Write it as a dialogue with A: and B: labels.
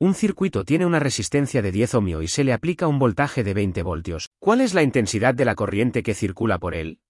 A: Un circuito tiene una resistencia de 10 ohmio y se le aplica un voltaje de 20 voltios. ¿Cuál es la intensidad de la corriente que circula por él?